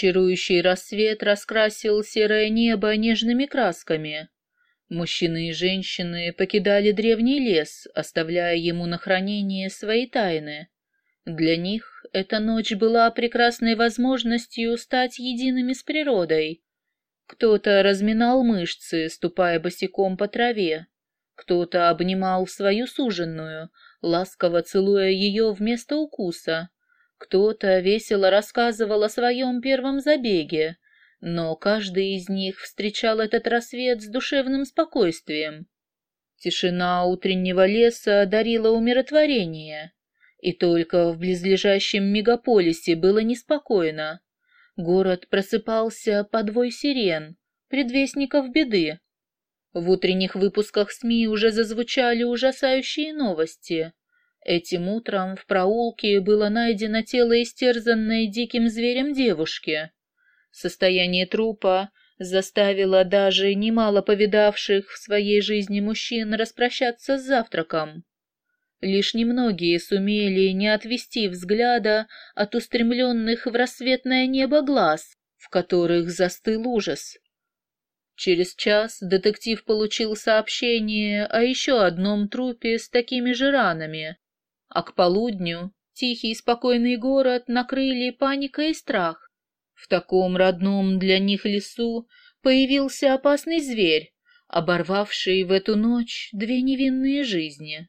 Чарующий рассвет раскрасил серое небо нежными красками. Мужчины и женщины покидали древний лес, оставляя ему на хранение свои тайны. Для них эта ночь была прекрасной возможностью стать едиными с природой. Кто-то разминал мышцы, ступая босиком по траве. Кто-то обнимал свою суженную, ласково целуя ее вместо укуса. Кто-то весело рассказывал о своем первом забеге, но каждый из них встречал этот рассвет с душевным спокойствием. Тишина утреннего леса дарила умиротворение, и только в близлежащем мегаполисе было неспокойно. Город просыпался под вой сирен, предвестников беды. В утренних выпусках СМИ уже зазвучали ужасающие новости. Этим утром в проулке было найдено тело истерзанной диким зверем девушки. Состояние трупа заставило даже немало повидавших в своей жизни мужчин распрощаться с завтраком. Лишь немногие сумели не отвести взгляда от устремленных в рассветное небо глаз, в которых застыл ужас. Через час детектив получил сообщение о еще одном трупе с такими же ранами, а к полудню тихий и спокойный город накрыли паника и страх. В таком родном для них лесу появился опасный зверь, оборвавший в эту ночь две невинные жизни.